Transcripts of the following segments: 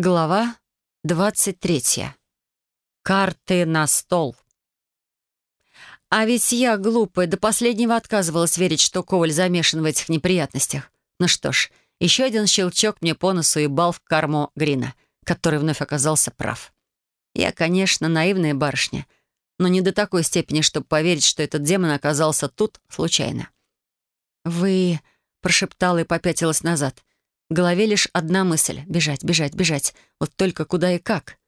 Глава 23. Карты на стол. А ведь я, глупая, до последнего отказывалась верить, что Коваль замешан в этих неприятностях. Ну что ж, еще один щелчок мне по носу и бал в карму Грина, который вновь оказался прав. Я, конечно, наивная барышня, но не до такой степени, чтобы поверить, что этот демон оказался тут случайно. «Вы...» — прошептала и попятилась назад. В голове лишь одна мысль — бежать, бежать, бежать. Вот только куда и как.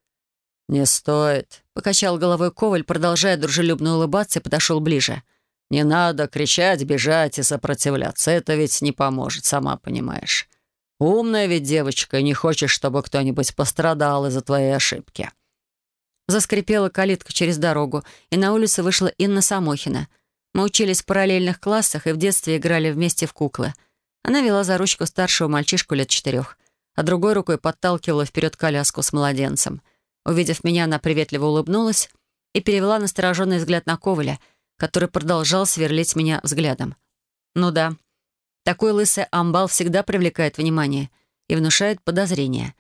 «Не стоит», — покачал головой Коваль, продолжая дружелюбно улыбаться, и подошел ближе. «Не надо кричать, бежать и сопротивляться. Это ведь не поможет, сама понимаешь. Умная ведь девочка, и не хочешь, чтобы кто-нибудь пострадал из-за твоей ошибки». Заскрипела калитка через дорогу, и на улицу вышла Инна Самохина. Мы учились в параллельных классах и в детстве играли вместе в куклы — она вела за ручку старшего мальчишку лет четырех, а другой рукой подталкивала вперед коляску с младенцем. Увидев меня, она приветливо улыбнулась и перевела настороженный взгляд на Коваля, который продолжал сверлить меня взглядом. Ну да, такой лысый амбал всегда привлекает внимание и внушает подозрения.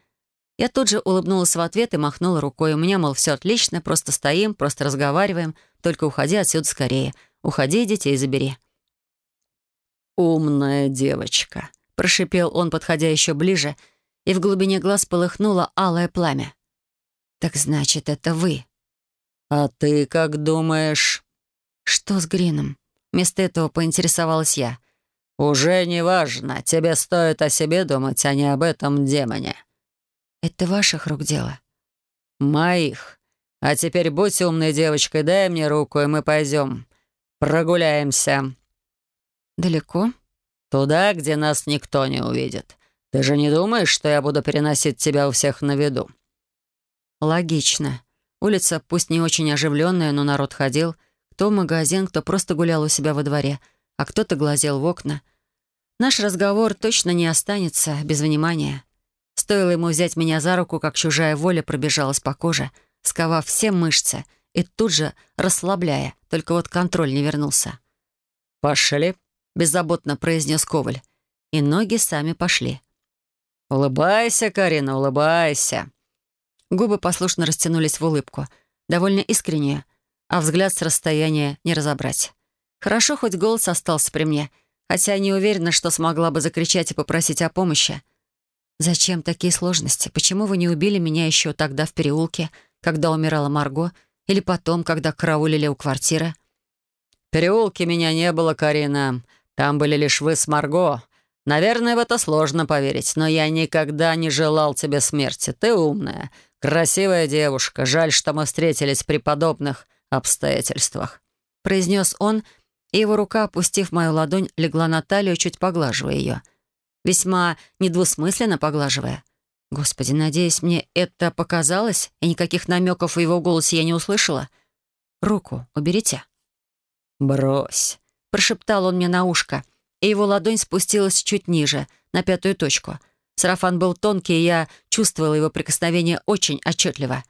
Я тут же улыбнулась в ответ и махнула рукой. У меня, мол, все отлично, просто стоим, просто разговариваем, только уходи отсюда скорее. Уходи, детей забери. «Умная девочка», — прошипел он, подходя еще ближе, и в глубине глаз полыхнуло алое пламя. «Так значит, это вы?» «А ты как думаешь?» «Что с Грином?» Вместо этого поинтересовалась я. «Уже не важно. Тебе стоит о себе думать, а не об этом демоне». «Это ваших рук дело?» «Моих. А теперь будь умной девочкой, дай мне руку, и мы пойдем. Прогуляемся». «Далеко?» «Туда, где нас никто не увидит. Ты же не думаешь, что я буду переносить тебя у всех на виду?» «Логично. Улица пусть не очень оживленная, но народ ходил. Кто в магазин, кто просто гулял у себя во дворе, а кто-то глазел в окна. Наш разговор точно не останется без внимания. Стоило ему взять меня за руку, как чужая воля пробежалась по коже, сковав все мышцы и тут же расслабляя, только вот контроль не вернулся. «Пошли», — беззаботно произнес Коваль. И ноги сами пошли. «Улыбайся, Карина, улыбайся!» Губы послушно растянулись в улыбку, довольно искреннюю, а взгляд с расстояния не разобрать. Хорошо, хоть голос остался при мне, хотя не уверена, что смогла бы закричать и попросить о помощи. «Зачем такие сложности? Почему вы не убили меня еще тогда в переулке, когда умирала Марго, или потом, когда караулили у квартиры?» «В переулке меня не было, Карина. Там были лишь вы с Марго. Наверное, в это сложно поверить, но я никогда не желал тебе смерти. Ты умная, красивая девушка. Жаль, что мы встретились при подобных обстоятельствах», — произнес он, и его рука, опустив мою ладонь, легла на талию, чуть поглаживая ее. Весьма недвусмысленно поглаживая. Господи, надеюсь, мне это показалось, и никаких намеков в его голосе я не услышала. «Руку уберите». «Брось», Прошептал он мне на ушко, и его ладонь спустилась чуть ниже, на пятую точку. Сарафан был тонкий, и я чувствовала его прикосновение очень отчетливо.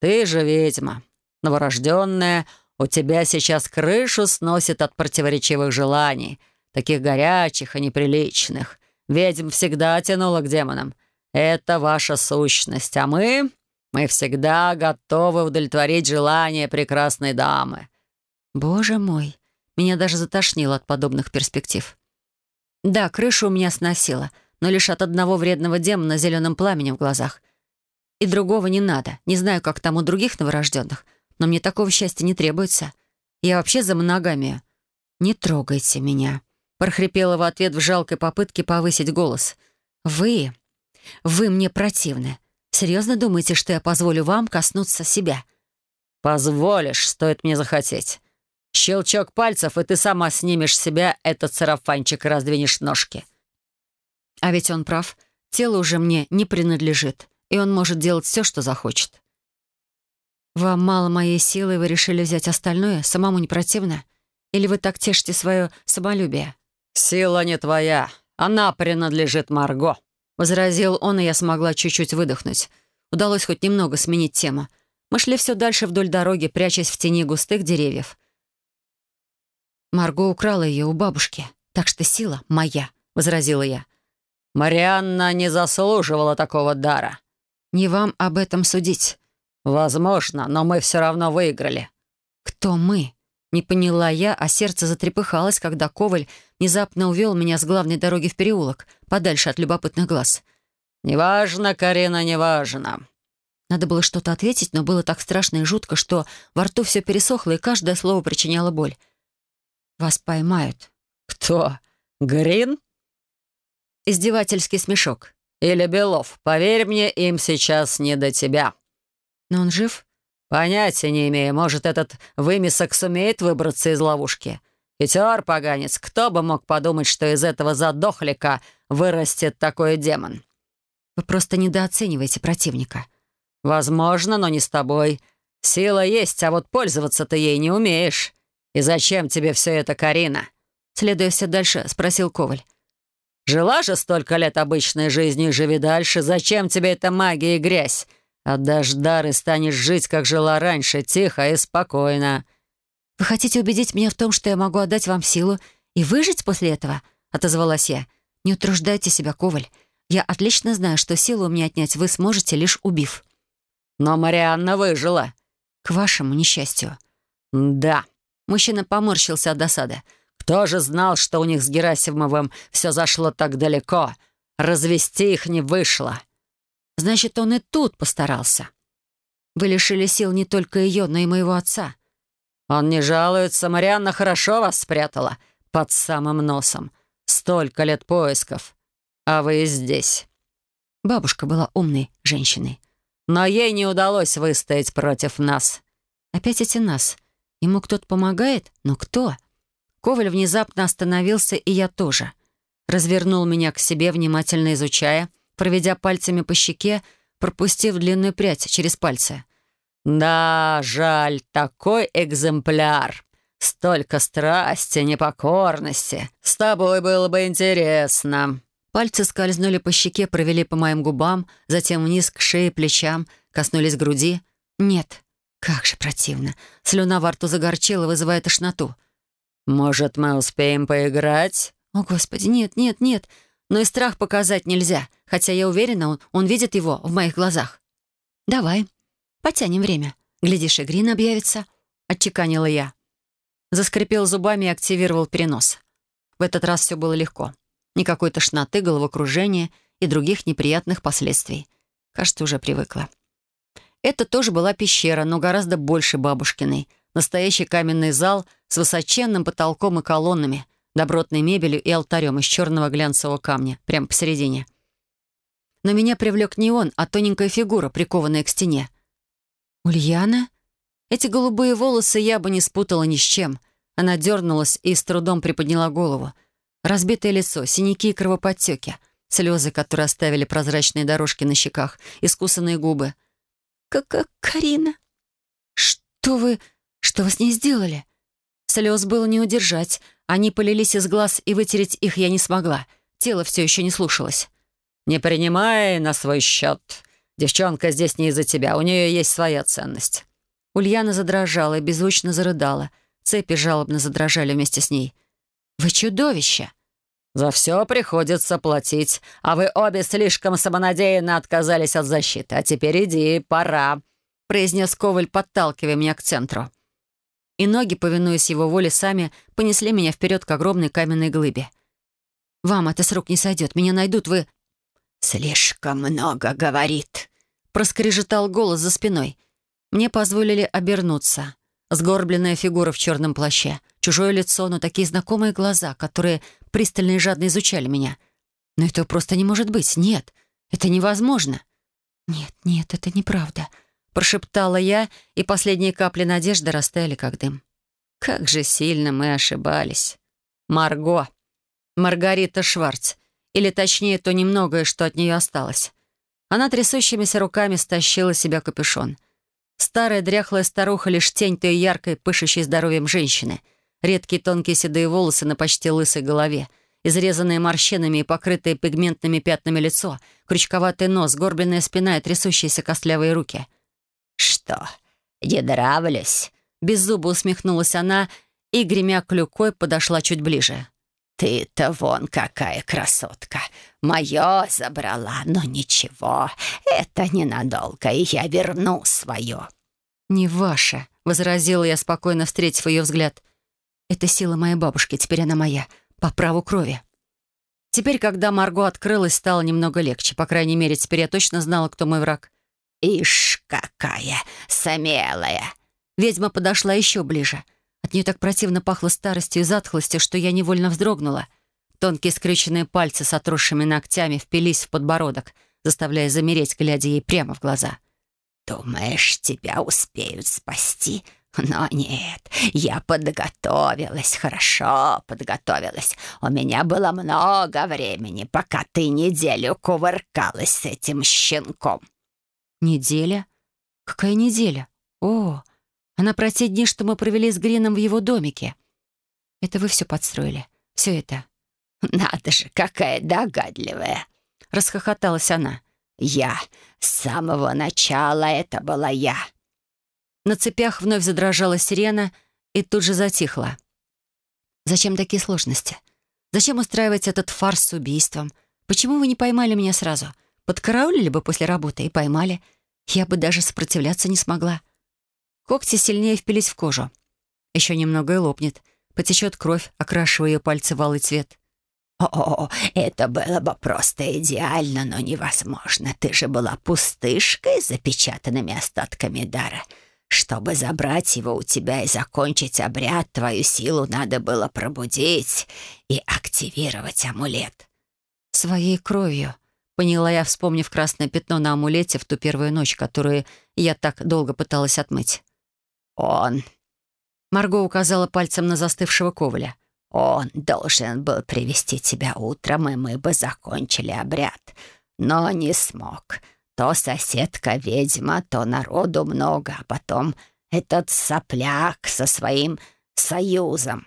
«Ты же ведьма, новорожденная, у тебя сейчас крышу сносит от противоречивых желаний, таких горячих и неприличных. Ведьм всегда тянуло к демонам. Это ваша сущность, а мы... Мы всегда готовы удовлетворить желания прекрасной дамы». «Боже мой!» Меня даже затошнило от подобных перспектив. Да, крышу у меня сносило, но лишь от одного вредного демона с зеленым пламенем в глазах. И другого не надо. Не знаю, как там у других новорожденных, но мне такого счастья не требуется. Я вообще за моногамию. «Не трогайте меня», — прохрипела в ответ в жалкой попытке повысить голос. «Вы... вы мне противны. Серьезно думаете, что я позволю вам коснуться себя?» «Позволишь, стоит мне захотеть. Щелчок пальцев, и ты сама снимешь с себя этот сарафанчик и раздвинешь ножки. А ведь он прав. Тело уже мне не принадлежит, и он может делать все, что захочет. Вам мало моей силы, и вы решили взять остальное? Самому не противно? Или вы так тешите свое самолюбие? «Сила не твоя. Она принадлежит Марго», — возразил он, и я смогла чуть-чуть выдохнуть. Удалось хоть немного сменить тему. Мы шли все дальше вдоль дороги, прячась в тени густых деревьев. Марго украла ее у бабушки, так что сила моя», — возразила я. «Марианна не заслуживала такого дара». Не вам об этом судить. Возможно, но мы все равно выиграли. Кто мы? Не поняла я, а сердце затрепыхалось, когда Коваль внезапно увел меня с главной дороги в переулок, подальше от любопытных глаз. «Неважно, Карина, неважно». Надо было что-то ответить, но было так страшно и жутко, что во рту все пересохло, и каждое слово причиняло боль. «Вас поймают». «Кто? Грин?» Издевательский смешок. «Или Белов. Поверь мне, им сейчас не до тебя». «Но он жив?» «Понятия не имею. Может, этот вымесок сумеет выбраться из ловушки? Хитер, поганец, кто бы мог подумать, что из этого задохлика вырастет такой демон?» «Вы просто недооцениваете противника». «Возможно, но не с тобой. Сила есть, а вот пользоваться ты ей не умеешь. И зачем тебе все это, Карина?» Следуя все дальше, спросил Коваль. «Жила же столько лет обычной жизнью, живи дальше. Зачем тебе эта магия и грязь? Отдашь дар и станешь жить, как жила раньше, тихо и спокойно». «Вы хотите убедить меня в том, что я могу отдать вам силу и выжить после этого?» — отозвалась я. «Не утруждайте себя, Коваль. Я отлично знаю, что силу у меня отнять вы сможете, лишь убив». «Но Марианна выжила». «К вашему несчастью». «Да». Мужчина поморщился от досады. «Кто же знал, что у них с Герасимовым все зашло так далеко? Развести их не вышло». Значит, он и тут постарался. Вы лишили сил не только ее, но и моего отца. Он не жалуется, Марианна хорошо вас спрятала под самым носом. Столько лет поисков, а вы здесь. Бабушка была умной женщиной. Но ей не удалось выстоять против нас. Опять эти нас. Ему кто-то помогает? Но кто? Коваль внезапно остановился, и я тоже. Развернул меня к себе, внимательно изучая — проведя пальцами по щеке, пропустив длинную прядь через пальцы. «Да, жаль, такой экземпляр. Столько страсти, непокорности. С тобой было бы интересно». Пальцы скользнули по щеке, провели по моим губам, затем вниз к шее, плечам, коснулись груди. «Нет, как же противно. Слюна во рту загорчила, вызывая тошноту». «Может, мы успеем поиграть?» «О, Господи, нет, нет, нет. Но и страх показать нельзя, хотя я уверена, он, он видит его в моих глазах. «Давай, потянем время. Глядишь, и Грин объявится», — отчеканила я. Заскрипел зубами и активировал перенос. В этот раз все было легко. Никакой тошноты, головокружения и других неприятных последствий. Кажется, уже привыкла. Это тоже была пещера, но гораздо больше бабушкиной. Настоящий каменный зал с высоченным потолком и колоннами — добротной мебелью и алтарем из черного глянцевого камня, прямо посередине. Но меня привлек не он, а тоненькая фигура, прикованная к стене. «Ульяна?» Эти голубые волосы я бы не спутала ни с чем. Она дернулась и с трудом приподняла голову. Разбитое лицо, синяки и кровоподтеки, слезы, которые оставили прозрачные дорожки на щеках, искусанные губы. «Как Карина?» «Что вы... что вы с ней сделали?» Слез было не удержать. Они полились из глаз, и вытереть их я не смогла. Тело все еще не слушалось. «Не принимай на свой счет. Девчонка здесь не из-за тебя, у нее есть своя ценность». Ульяна задрожала и беззвучно зарыдала. Цепи жалобно задрожали вместе с ней. «Вы чудовище!» «За все приходится платить, а вы обе слишком самонадеянно отказались от защиты. А теперь иди, пора», — произнес Коваль, подталкивая меня к центру и ноги, повинуясь его воле, сами понесли меня вперед к огромной каменной глыбе. «Вам это с рук не сойдет, меня найдут, вы...» «Слишком много говорит», — проскрежетал голос за спиной. Мне позволили обернуться. Сгорбленная фигура в черном плаще, чужое лицо, но такие знакомые глаза, которые пристально и жадно изучали меня. Но этого просто не может быть. Нет, это невозможно. Нет, нет, это неправда прошептала я, и последние капли надежды растаяли, как дым. Как же сильно мы ошибались. Марго. Маргарита Шварц. Или точнее, то немногое, что от нее осталось. Она трясущимися руками стащила себя капюшон. Старая дряхлая старуха, лишь тень той яркой, пышущей здоровьем женщины. Редкие тонкие седые волосы на почти лысой голове. Изрезанное морщинами и покрытое пигментными пятнами лицо. Крючковатый нос, горбленная спина и трясущиеся костлявые руки — «Что, не нравлюсь?» Беззубо усмехнулась она и, гремя клюкой, подошла чуть ближе. ты-то вон какая красотка. Мое забрала, но ничего, это ненадолго, и я верну свое». «Не ваше», — возразила я, спокойно встретив ее взгляд. «Это сила моей бабушки, теперь она моя, по праву крови». Теперь, когда Марго открылась, стало немного легче. По крайней мере, теперь я точно знала, кто мой враг. «Ишь, какая смелая!» Ведьма подошла еще ближе. От нее так противно пахло старостью и затхлостью, что я невольно вздрогнула. Тонкие скрюченные пальцы с отросшими ногтями впились в подбородок, заставляя замереть, глядя ей прямо в глаза. «Думаешь, тебя успеют спасти?» Но нет, я подготовилась, хорошо подготовилась. У меня было много времени, пока ты неделю кувыркалась с этим щенком. Неделя? Какая неделя? О, она про те дни, что мы провели с Грином в его домике. Это вы все подстроили, все это. Надо же, какая догадливая. Расхохоталась она. Я. С самого начала это была я. На цепях вновь задрожала сирена и тут же затихла. «Зачем такие сложности? Зачем устраивать этот фарс с убийством? Почему вы не поймали меня сразу? Подкараулили бы после работы и поймали. Я бы даже сопротивляться не смогла». Когти сильнее впились в кожу. Еще немного и лопнет. Потечет кровь, окрашивая ее пальцы в алый цвет. «О, это было бы просто идеально, но невозможно. Ты же была пустышкой с запечатанными остатками дара. Чтобы забрать его у тебя и закончить обряд, твою силу надо было пробудить и активировать амулет. Своей кровью, поняла я, вспомнив красное пятно на амулете в ту первую ночь, которую я так долго пыталась отмыть. Он. Марго указала пальцем на застывшего коваля. Он должен был привести тебя утром, и мы бы закончили обряд, но не смог. То соседка-ведьма, то народу много, а потом этот сопляк со своим союзом.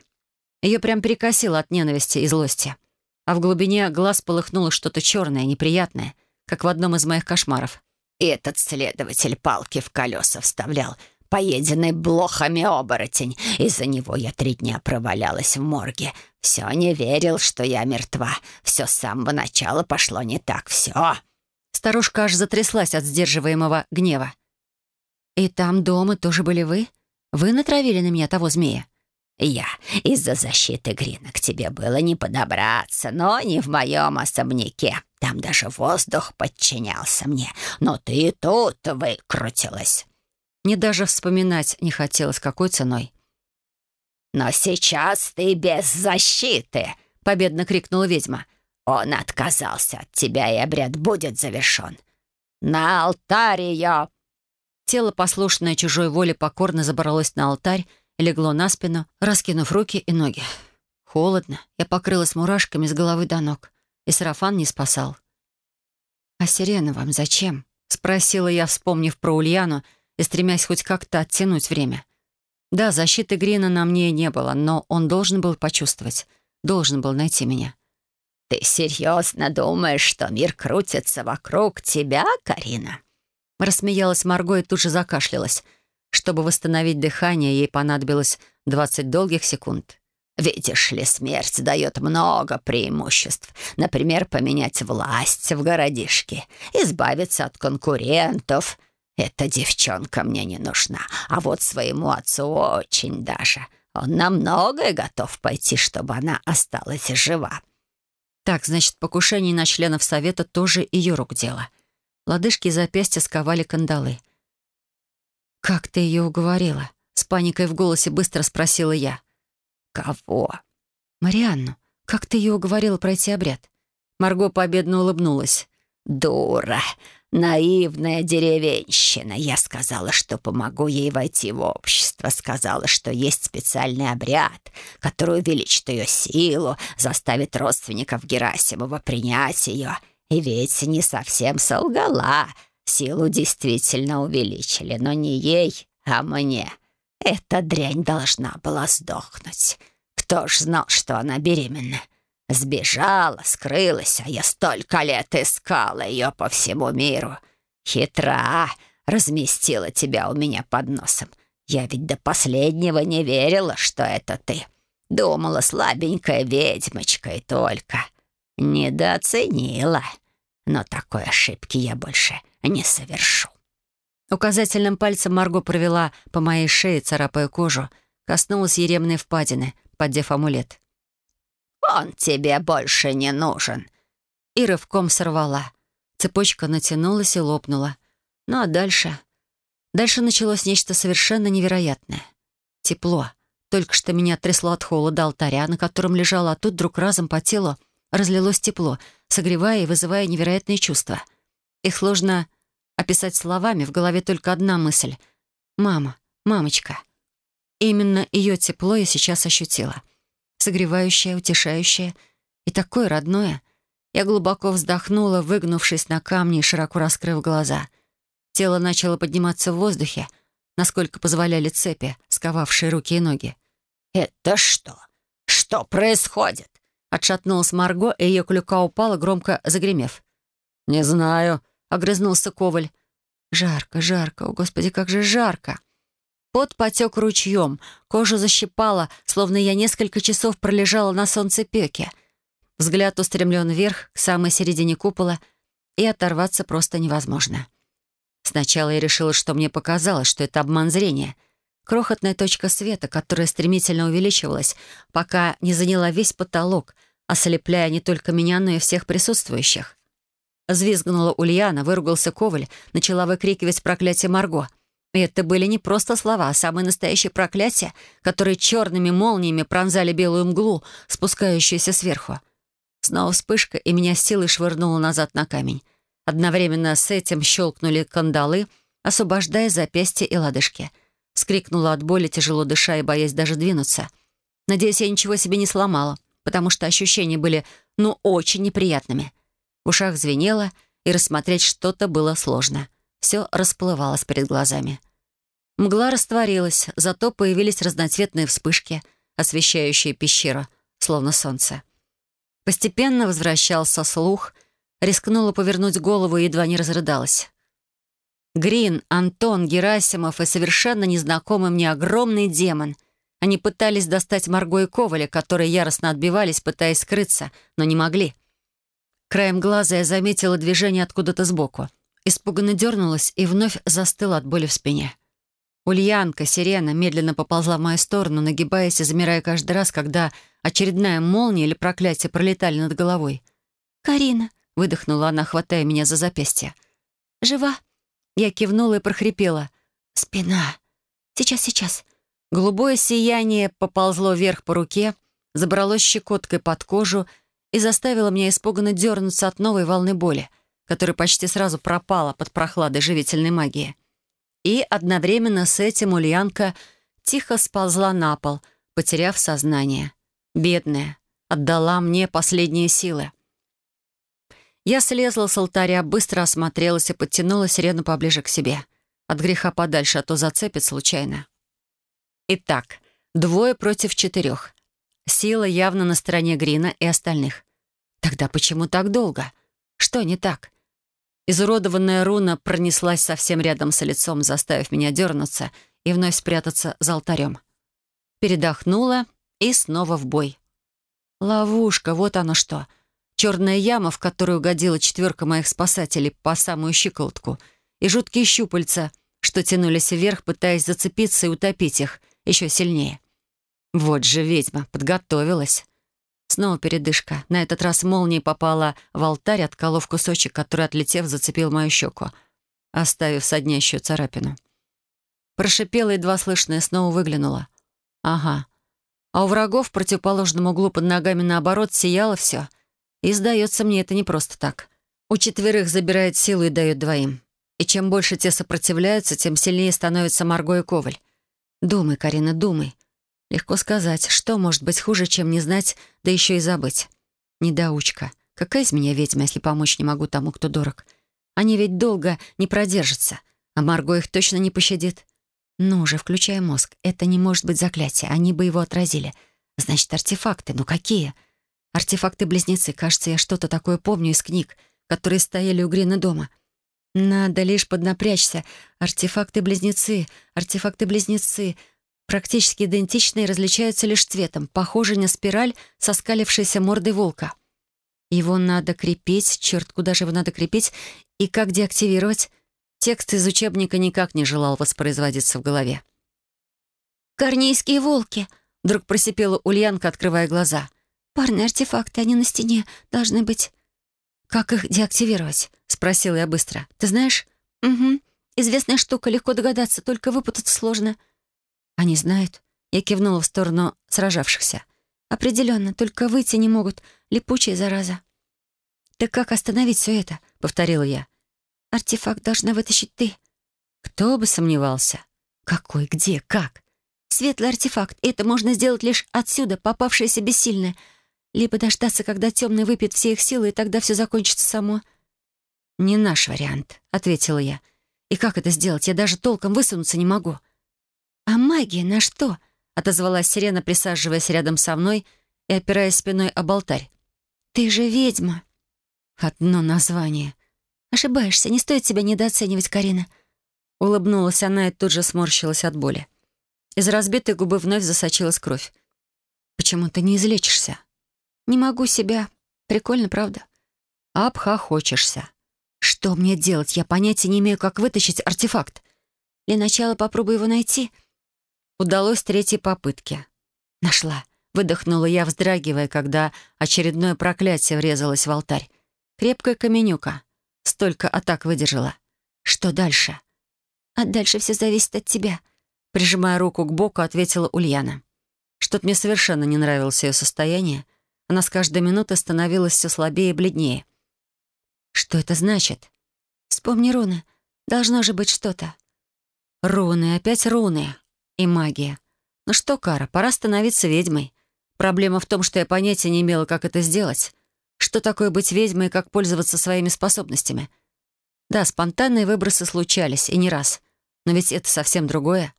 Ее прям перекосило от ненависти и злости. А в глубине глаз полыхнуло что-то черное, неприятное, как в одном из моих кошмаров. И этот следователь палки в колеса вставлял, поеденный блохами оборотень. Из-за него я три дня провалялась в морге. Все не верил, что я мертва. Все с самого начала пошло не так. Все. Старушка аж затряслась от сдерживаемого гнева. «И там дома тоже были вы? Вы натравили на меня того змея?» «Я. Из-за защиты Грина к тебе было не подобраться, но не в моем особняке. Там даже воздух подчинялся мне. Но ты тут выкрутилась». Мне даже вспоминать не хотелось, какой ценой. «Но сейчас ты без защиты!» — победно крикнула ведьма. Он отказался от тебя, и обряд будет завершен. На алтарь ее!» Тело, послушное чужой воле, покорно забралось на алтарь и легло на спину, раскинув руки и ноги. Холодно. Я покрылась мурашками с головы до ног. И сарафан не спасал. «А сирена вам зачем?» — спросила я, вспомнив про Ульяну и стремясь хоть как-то оттянуть время. Да, защиты Грина на мне не было, но он должен был почувствовать, должен был найти меня. «Ты серьезно думаешь, что мир крутится вокруг тебя, Карина?» Рассмеялась Марго и тут же закашлялась. Чтобы восстановить дыхание, ей понадобилось двадцать долгих секунд. «Видишь ли, смерть дает много преимуществ. Например, поменять власть в городишке, избавиться от конкурентов. Эта девчонка мне не нужна, а вот своему отцу очень даже. Он на многое готов пойти, чтобы она осталась жива. Так, значит, покушение на членов Совета тоже ее рук дело. Лодыжки и запястья сковали кандалы. «Как ты ее уговорила?» С паникой в голосе быстро спросила я. «Кого?» «Марианну. Как ты ее уговорила пройти обряд?» Марго победно улыбнулась. «Дура! Наивная деревенщина. Я сказала, что помогу ей войти в общество. Сказала, что есть специальный обряд, который увеличит ее силу, заставит родственников Герасимова принять ее. И ведь не совсем солгала. Силу действительно увеличили, но не ей, а мне. Эта дрянь должна была сдохнуть. Кто ж знал, что она беременна? Сбежала, скрылась, а я столько лет искала ее по всему миру. Хитра, разместила тебя у меня под носом. Я ведь до последнего не верила, что это ты. Думала, слабенькая ведьмочка и только. Недооценила. Но такой ошибки я больше не совершу. Указательным пальцем Марго провела по моей шее, царапая кожу, коснулась еремной впадины, поддев амулет. «Он тебе больше не нужен!» И рывком сорвала. Цепочка натянулась и лопнула. Ну а дальше... Дальше началось нечто совершенно невероятное. Тепло. Только что меня трясло от холода алтаря, на котором лежала, а тут вдруг разом по телу разлилось тепло, согревая и вызывая невероятные чувства. Их сложно описать словами, в голове только одна мысль. «Мама, мамочка». Именно ее тепло я сейчас ощутила. Согревающее, утешающее и такое родное. Я глубоко вздохнула, выгнувшись на камни и широко раскрыв глаза. Тело начало подниматься в воздухе, насколько позволяли цепи, сковавшие руки и ноги. «Это что? Что происходит?» Отшатнулась Марго, и ее клюка упала, громко загремев. «Не знаю», — огрызнулся Коваль. «Жарко, жарко, о, Господи, как же жарко!» Пот потек ручьем, кожу защипала, словно я несколько часов пролежала на солнцепеке. Взгляд устремлен вверх, к самой середине купола, и оторваться просто невозможно. Сначала я решила, что мне показалось, что это обман зрения. Крохотная точка света, которая стремительно увеличивалась, пока не заняла весь потолок, ослепляя не только меня, но и всех присутствующих. Взвизгнула Ульяна, выругался Коваль, начала выкрикивать проклятие Марго. И это были не просто слова, а самые настоящие проклятия, которые черными молниями пронзали белую мглу, спускающуюся сверху. Снова вспышка, и меня силой швырнуло назад на камень. Одновременно с этим щелкнули кандалы, освобождая запястья и лодыжки. Скрикнула от боли, тяжело дыша и боясь даже двинуться. Надеюсь, я ничего себе не сломала, потому что ощущения были, ну, очень неприятными. В ушах звенело, и рассмотреть что-то было сложно. Все расплывалось перед глазами. Мгла растворилась, зато появились разноцветные вспышки, освещающие пещеру, словно солнце. Постепенно возвращался слух, рискнула повернуть голову и едва не разрыдалась. Грин, Антон, Герасимов и совершенно незнакомый мне огромный демон. Они пытались достать Марго и Коваля, которые яростно отбивались, пытаясь скрыться, но не могли. Краем глаза я заметила движение откуда-то сбоку. Испуганно дернулась и вновь застыла от боли в спине. Ульянка, сирена, медленно поползла в мою сторону, нагибаясь и замирая каждый раз, когда очередная молния или проклятие пролетали над головой. «Карина!» — выдохнула она, хватая меня за запястье. «Жива?» Я кивнула и прохрипела. «Спина! Сейчас, сейчас!» Голубое сияние поползло вверх по руке, забралось щекоткой под кожу и заставила меня испуганно дернуться от новой волны боли, которая почти сразу пропала под прохладой живительной магии. И одновременно с этим Ульянка тихо сползла на пол, потеряв сознание. Бедная, отдала мне последние силы. Я слезла с алтаря, быстро осмотрелась и подтянула сирену поближе к себе. От греха подальше, а то зацепит случайно. Итак, двое против четырех. Сила явно на стороне Грина и остальных. Тогда почему так долго? Что не так? Изуродованная руна пронеслась совсем рядом с лицом, заставив меня дернуться и вновь спрятаться за алтарем. Передохнула и снова в бой. Ловушка, вот оно что. Черная яма, в которую угодила четверка моих спасателей по самую щиколотку, и жуткие щупальца, что тянулись вверх, пытаясь зацепиться и утопить их еще сильнее. Вот же ведьма, подготовилась. Снова передышка. На этот раз молния попала в алтарь, отколов кусочек, который, отлетев, зацепил мою щеку, оставив соднящую царапину. Прошипела едва слышно и снова выглянула. Ага. А у врагов в противоположном углу под ногами наоборот сияло все. И, сдается мне, это не просто так. У четверых забирает силу и дает двоим. И чем больше те сопротивляются, тем сильнее становится Марго и Коваль. Думай, Карина, думай. Легко сказать, что может быть хуже, чем не знать, да еще и забыть. Недоучка. Какая из меня ведьма, если помочь не могу тому, кто дорог? Они ведь долго не продержатся, а Марго их точно не пощадит. Ну же, включай мозг. Это не может быть заклятие, они бы его отразили. Значит, артефакты. Ну какие? Артефакты-близнецы. Кажется, я что-то такое помню из книг, которые стояли у Грина дома. Надо лишь поднапрячься. Артефакты-близнецы, артефакты-близнецы. Практически идентичны и различаются лишь цветом, похожи на спираль со скалившейся мордой волка. Его надо крепить, черт, куда же его надо крепить, и как деактивировать? Текст из учебника никак не желал воспроизводиться в голове. «Корнейские волки!» — вдруг просипела Ульянка, открывая глаза. «Парные артефакты, они на стене, должны быть...» «Как их деактивировать?» — спросила я быстро. «Ты знаешь?» «Угу. Известная штука, легко догадаться, только выпутаться сложно». «Они знают?» Я кивнула в сторону сражавшихся. «Определенно, только выйти не могут. Липучая зараза». «Так как остановить все это?» — повторила я. «Артефакт должна вытащить ты». «Кто бы сомневался?» «Какой? Где? Как?» «Светлый артефакт. Это можно сделать лишь отсюда, попавшееся бессильное либо дождаться, когда темный выпьет все их силы, и тогда все закончится само. «Не наш вариант», — ответила я. «И как это сделать? Я даже толком высунуться не могу». «А магия на что?» — отозвалась сирена, присаживаясь рядом со мной и опираясь спиной об алтарь. «Ты же ведьма». «Одно название». «Ошибаешься, не стоит себя недооценивать, Карина». Улыбнулась она и тут же сморщилась от боли. Из разбитой губы вновь засочилась кровь. «Почему ты не излечишься?» Не могу себя. Прикольно, правда? Обхохочешься. Что мне делать? Я понятия не имею, как вытащить артефакт. Для начала попробую его найти. Удалось третьей попытки. Нашла. Выдохнула я, вздрагивая, когда очередное проклятие врезалось в алтарь. Крепкая каменюка. Столько атак выдержала. Что дальше? А дальше все зависит от тебя. Прижимая руку к боку, ответила Ульяна. Что-то мне совершенно не нравилось ее состояние. Она с каждой минутой становилась все слабее и бледнее. «Что это значит?» «Вспомни руны. Должно же быть что-то». «Руны, опять руны. И магия. Ну что, Кара, пора становиться ведьмой. Проблема в том, что я понятия не имела, как это сделать. Что такое быть ведьмой и как пользоваться своими способностями. Да, спонтанные выбросы случались, и не раз. Но ведь это совсем другое».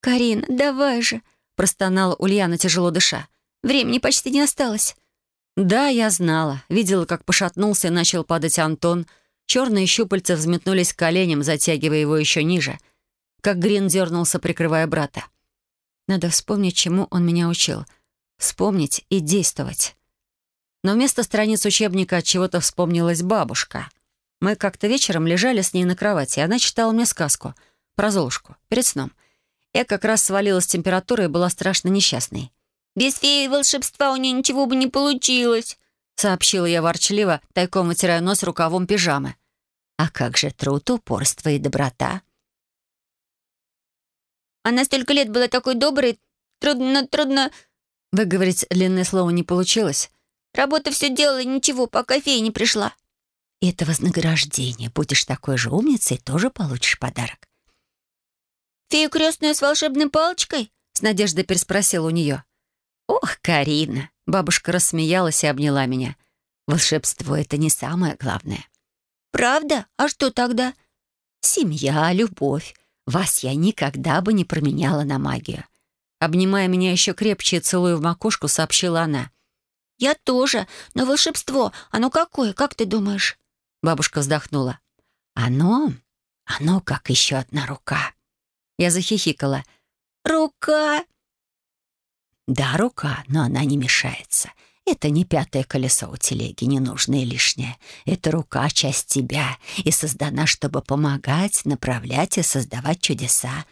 «Карин, давай же!» — простонала Ульяна, тяжело дыша. Времени почти не осталось». «Да, я знала. Видела, как пошатнулся и начал падать Антон. Черные щупальца взметнулись к коленям, затягивая его еще ниже. Как Грин дернулся, прикрывая брата. Надо вспомнить, чему он меня учил. Вспомнить и действовать. Но вместо страниц учебника от чего-то вспомнилась бабушка. Мы как-то вечером лежали с ней на кровати, и она читала мне сказку про Золушку перед сном. Я как раз свалилась с температурой и была страшно несчастной. Без феи волшебства у нее ничего бы не получилось», — сообщила я ворчливо, тайком вытирая нос рукавом пижамы. «А как же труд, упорство и доброта?» «Она столько лет была такой доброй, трудно, трудно...» Выговорить длинное слово не получилось. «Работа все делала, ничего, пока фея не пришла». «Это вознаграждение. Будешь такой же умницей, тоже получишь подарок». «Фею крестную с волшебной палочкой?» — с надеждой переспросил у нее. «Ох, Карина!» — бабушка рассмеялась и обняла меня. «Волшебство — это не самое главное». «Правда? А что тогда?» «Семья, любовь. Вас я никогда бы не променяла на магию». Обнимая меня еще крепче и целуя в макушку, сообщила она. «Я тоже. Но волшебство, оно какое, как ты думаешь?» Бабушка вздохнула. «Оно? Оно как еще одна рука». Я захихикала. «Рука?» Да, рука, но она не мешается. Это не пятое колесо у телеги, ненужное и лишнее. Это рука — часть тебя и создана, чтобы помогать, направлять и создавать чудеса.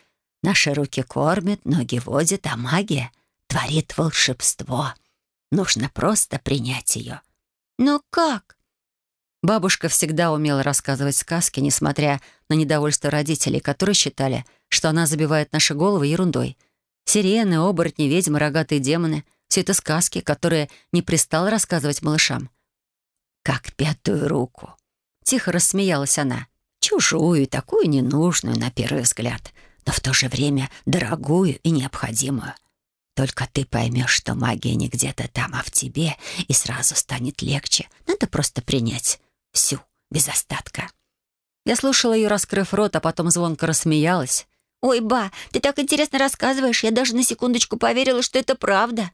Наши руки кормят, ноги водят, а магия творит волшебство. Нужно просто принять ее. Но как? Бабушка всегда умела рассказывать сказки, несмотря на недовольство родителей, которые считали, что она забивает наши головы ерундой — Сирены, оборотни, ведьмы, рогатые демоны — все это сказки, которые не пристал рассказывать малышам. «Как пятую руку!» — тихо рассмеялась она. «Чужую, такую ненужную на первый взгляд, но в то же время дорогую и необходимую. Только ты поймешь, что магия не где-то там, а в тебе, и сразу станет легче. Надо просто принять всю, без остатка». Я слушала ее, раскрыв рот, а потом звонко рассмеялась. «Ой, ба, ты так интересно рассказываешь, я даже на секундочку поверила, что это правда».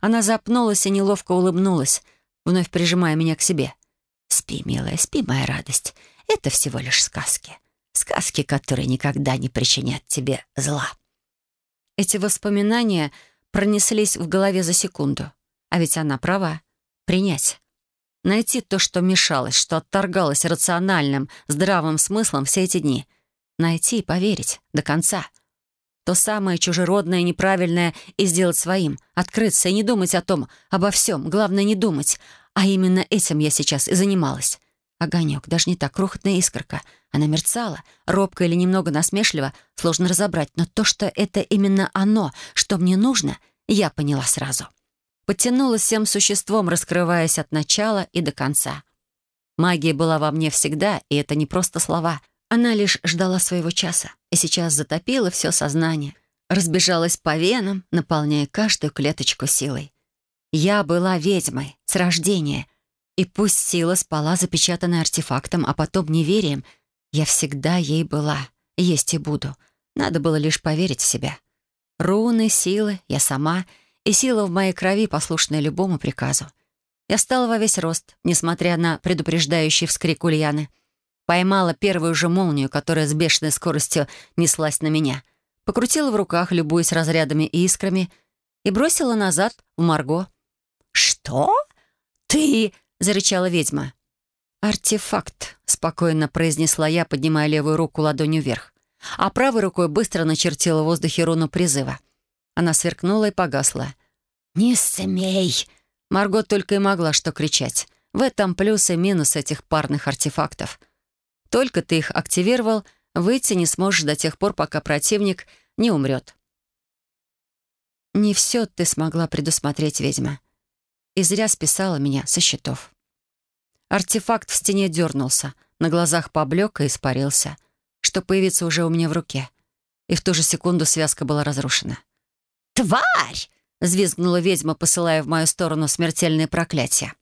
Она запнулась и неловко улыбнулась, вновь прижимая меня к себе. «Спи, милая, спи, моя радость. Это всего лишь сказки. Сказки, которые никогда не причинят тебе зла». Эти воспоминания пронеслись в голове за секунду. А ведь она права. Принять. Найти то, что мешалось, что отторгалось рациональным, здравым смыслом все эти дни. Найти и поверить до конца. То самое чужеродное, неправильное и сделать своим. Открыться и не думать о том, обо всем. Главное, не думать. А именно этим я сейчас и занималась. Огонек, даже не так, крохотная искорка. Она мерцала, робко или немного насмешливо, сложно разобрать, но то, что это именно оно, что мне нужно, я поняла сразу. Подтянулась всем существом, раскрываясь от начала и до конца. Магия была во мне всегда, и это не просто слова. Она лишь ждала своего часа, и сейчас затопила все сознание, разбежалась по венам, наполняя каждую клеточку силой. Я была ведьмой с рождения — и пусть сила спала, запечатанная артефактом, а потом неверием, я всегда ей была, есть и буду. Надо было лишь поверить в себя. Руны, силы, я сама, и сила в моей крови, послушная любому приказу. Я встала во весь рост, несмотря на предупреждающий вскрик Ульяны. Поймала первую же молнию, которая с бешеной скоростью неслась на меня. Покрутила в руках, любуясь разрядами и искрами, и бросила назад в Марго. «Что? Ты...» — зарычала ведьма. «Артефакт», — спокойно произнесла я, поднимая левую руку ладонью вверх. А правой рукой быстро начертила в воздухе руну призыва. Она сверкнула и погасла. «Не смей!» Марго только и могла что кричать. В этом плюс и минус этих парных артефактов. Только ты их активировал, выйти не сможешь до тех пор, пока противник не умрет. Не все ты смогла предусмотреть, ведьма и зря списала меня со счетов. Артефакт в стене дернулся, на глазах поблек и испарился, что появиться уже у меня в руке. И в ту же секунду связка была разрушена. «Тварь!» — взвизгнула ведьма, посылая в мою сторону смертельные проклятия.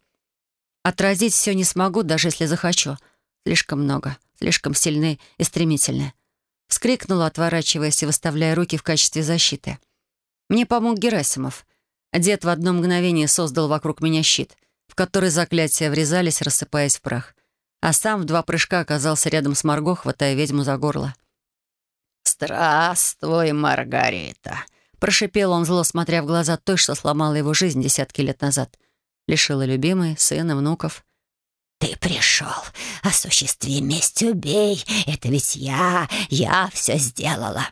Отразить все не смогу, даже если захочу. Слишком много, слишком сильны и стремительны. Вскрикнула, отворачиваясь и выставляя руки в качестве защиты. Мне помог Герасимов — Дед в одно мгновение создал вокруг меня щит, в который заклятия врезались, рассыпаясь в прах. А сам в два прыжка оказался рядом с Марго, хватая ведьму за горло. «Здравствуй, Маргарита!» Прошипел он зло, смотря в глаза той, что сломала его жизнь десятки лет назад. Лишила любимой, сына, внуков. «Ты пришел. Осуществи месть, убей. Это ведь я, я все сделала».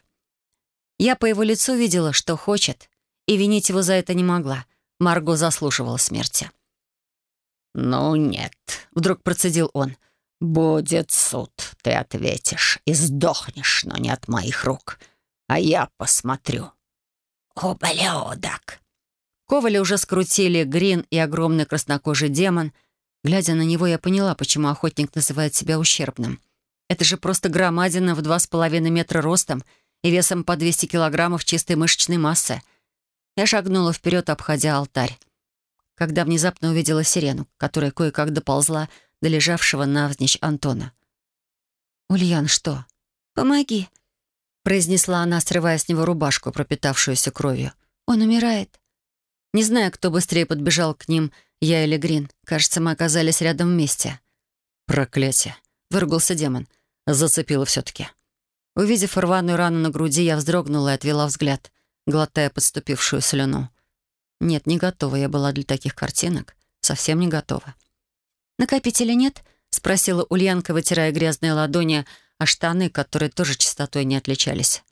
Я по его лицу видела, что хочет, и винить его за это не могла. Марго заслуживала смерти. «Ну нет», — вдруг процедил он. «Будет суд, ты ответишь и сдохнешь, но не от моих рук. А я посмотрю». «Ублюдок!» Коваля уже скрутили Грин и огромный краснокожий демон. Глядя на него, я поняла, почему охотник называет себя ущербным. Это же просто громадина в два с половиной метра ростом и весом по 200 килограммов чистой мышечной массы — я шагнула вперед, обходя алтарь, когда внезапно увидела сирену, которая кое-как доползла до лежавшего навзничь Антона. «Ульян, что?» «Помоги», — произнесла она, срывая с него рубашку, пропитавшуюся кровью. «Он умирает». Не знаю, кто быстрее подбежал к ним, я или Грин. Кажется, мы оказались рядом вместе. «Проклятие!» — выругался демон. Зацепило все-таки. Увидев рваную рану на груди, я вздрогнула и отвела взгляд глотая подступившую слюну. Нет, не готова я была для таких картинок. Совсем не готова. «Накопителя нет?» — спросила Ульянка, вытирая грязные ладони о штаны, которые тоже чистотой не отличались.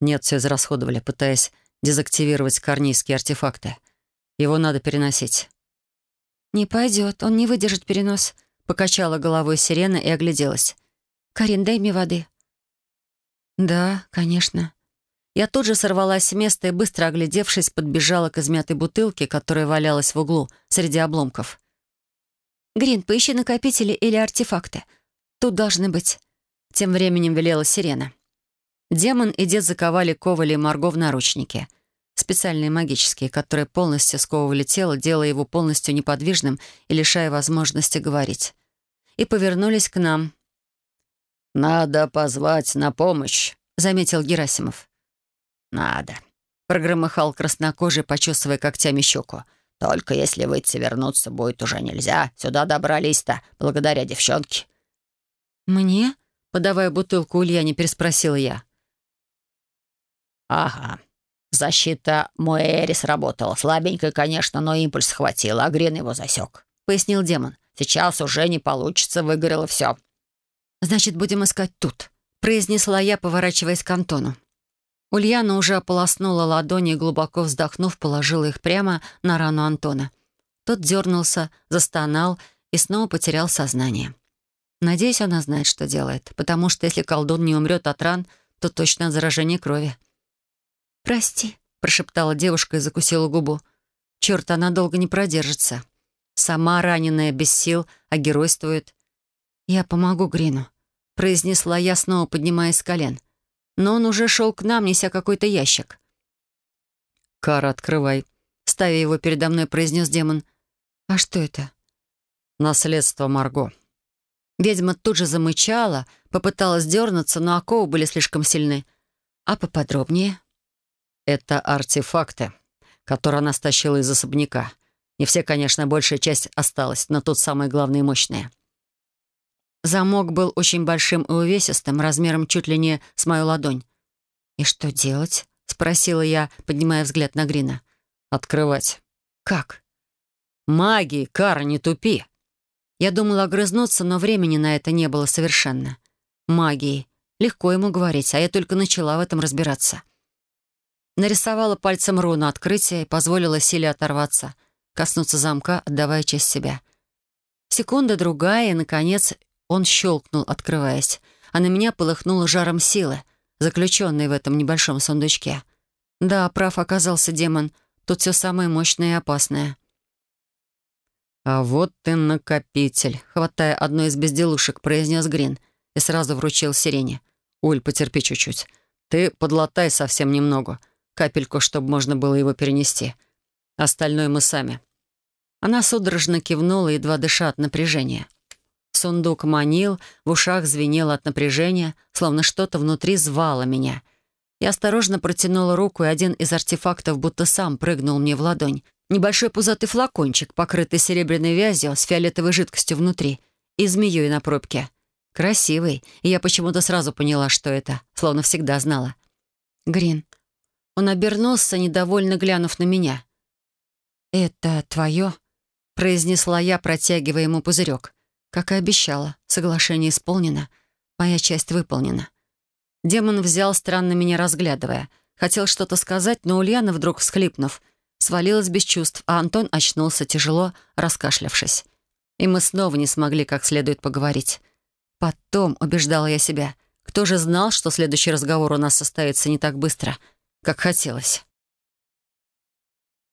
«Нет, все израсходовали, пытаясь дезактивировать корнийские артефакты. Его надо переносить». «Не пойдет, он не выдержит перенос», — покачала головой сирена и огляделась. «Карин, дай мне воды». «Да, конечно». Я тут же сорвалась с места и, быстро оглядевшись, подбежала к измятой бутылке, которая валялась в углу среди обломков. «Грин, поищи накопители или артефакты. Тут должны быть». Тем временем велела сирена. Демон и дед заковали Ковали и Марго в наручники. Специальные магические, которые полностью сковывали тело, делая его полностью неподвижным и лишая возможности говорить. И повернулись к нам. «Надо позвать на помощь», — заметил Герасимов. «Надо», — прогромыхал краснокожий, почесывая когтями щеку. «Только если выйти вернуться будет уже нельзя. Сюда добрались-то, благодаря девчонке». «Мне?» — подавая бутылку Ульяне, переспросила я. «Ага. «Защита Моэри сработала. Слабенько, конечно, но импульс хватило, а Грин его засек», — пояснил демон. «Сейчас уже не получится, выгорело все». «Значит, будем искать тут», — произнесла я, поворачиваясь к Антону. Ульяна уже ополоснула ладони и, глубоко вздохнув, положила их прямо на рану Антона. Тот дернулся, застонал и снова потерял сознание. Надеюсь, она знает, что делает, потому что если колдун не умрет от ран, то точно от заражения крови. «Прости», — прошептала девушка и закусила губу. «Черт, она долго не продержится. Сама раненая, без сил, а геройствует. Я помогу Грину», — произнесла я, снова поднимаясь с колен. Но он уже шел к нам, неся какой-то ящик. «Кара, открывай», — ставя его передо мной, произнес демон. «А что это?» «Наследство Марго». Ведьма тут же замычала, попыталась дернуться, но оковы были слишком сильны. «А поподробнее?» «Это артефакты, которые она стащила из особняка. Не все, конечно, большая часть осталась, но тут самые главные мощные». Замок был очень большим и увесистым, размером чуть ли не с мою ладонь. «И что делать?» — спросила я, поднимая взгляд на Грина. «Открывать». «Как?» «Магии, Кара, не тупи!» Я думала огрызнуться, но времени на это не было совершенно. Магии. Легко ему говорить, а я только начала в этом разбираться. Нарисовала пальцем руну открытия и позволила силе оторваться, коснуться замка, отдавая часть себя. Секунда другая, и, наконец, он щелкнул, открываясь, а на меня полыхнуло жаром силы, заключенной в этом небольшом сундучке. Да, прав оказался демон. Тут все самое мощное и опасное. «А вот ты накопитель», — хватая одну из безделушек, произнес Грин и сразу вручил сирене. «Уль, потерпи чуть-чуть. Ты подлатай совсем немного, капельку, чтобы можно было его перенести. Остальное мы сами». Она судорожно кивнула, едва дыша от напряжения. Сундук манил, в ушах звенело от напряжения, словно что-то внутри звало меня. Я осторожно протянула руку, и один из артефактов будто сам прыгнул мне в ладонь. Небольшой пузатый флакончик, покрытый серебряной вязью с фиолетовой жидкостью внутри и змеей на пробке. Красивый, и я почему-то сразу поняла, что это, словно всегда знала. Грин. Он обернулся, недовольно глянув на меня. «Это твое?» — произнесла я, протягивая ему пузырек. Как и обещала, соглашение исполнено, моя часть выполнена. Демон взял, странно меня разглядывая. Хотел что-то сказать, но Ульяна, вдруг всхлипнув, свалилась без чувств, а Антон очнулся тяжело, раскашлявшись. И мы снова не смогли как следует поговорить. Потом убеждала я себя. Кто же знал, что следующий разговор у нас состоится не так быстро, как хотелось?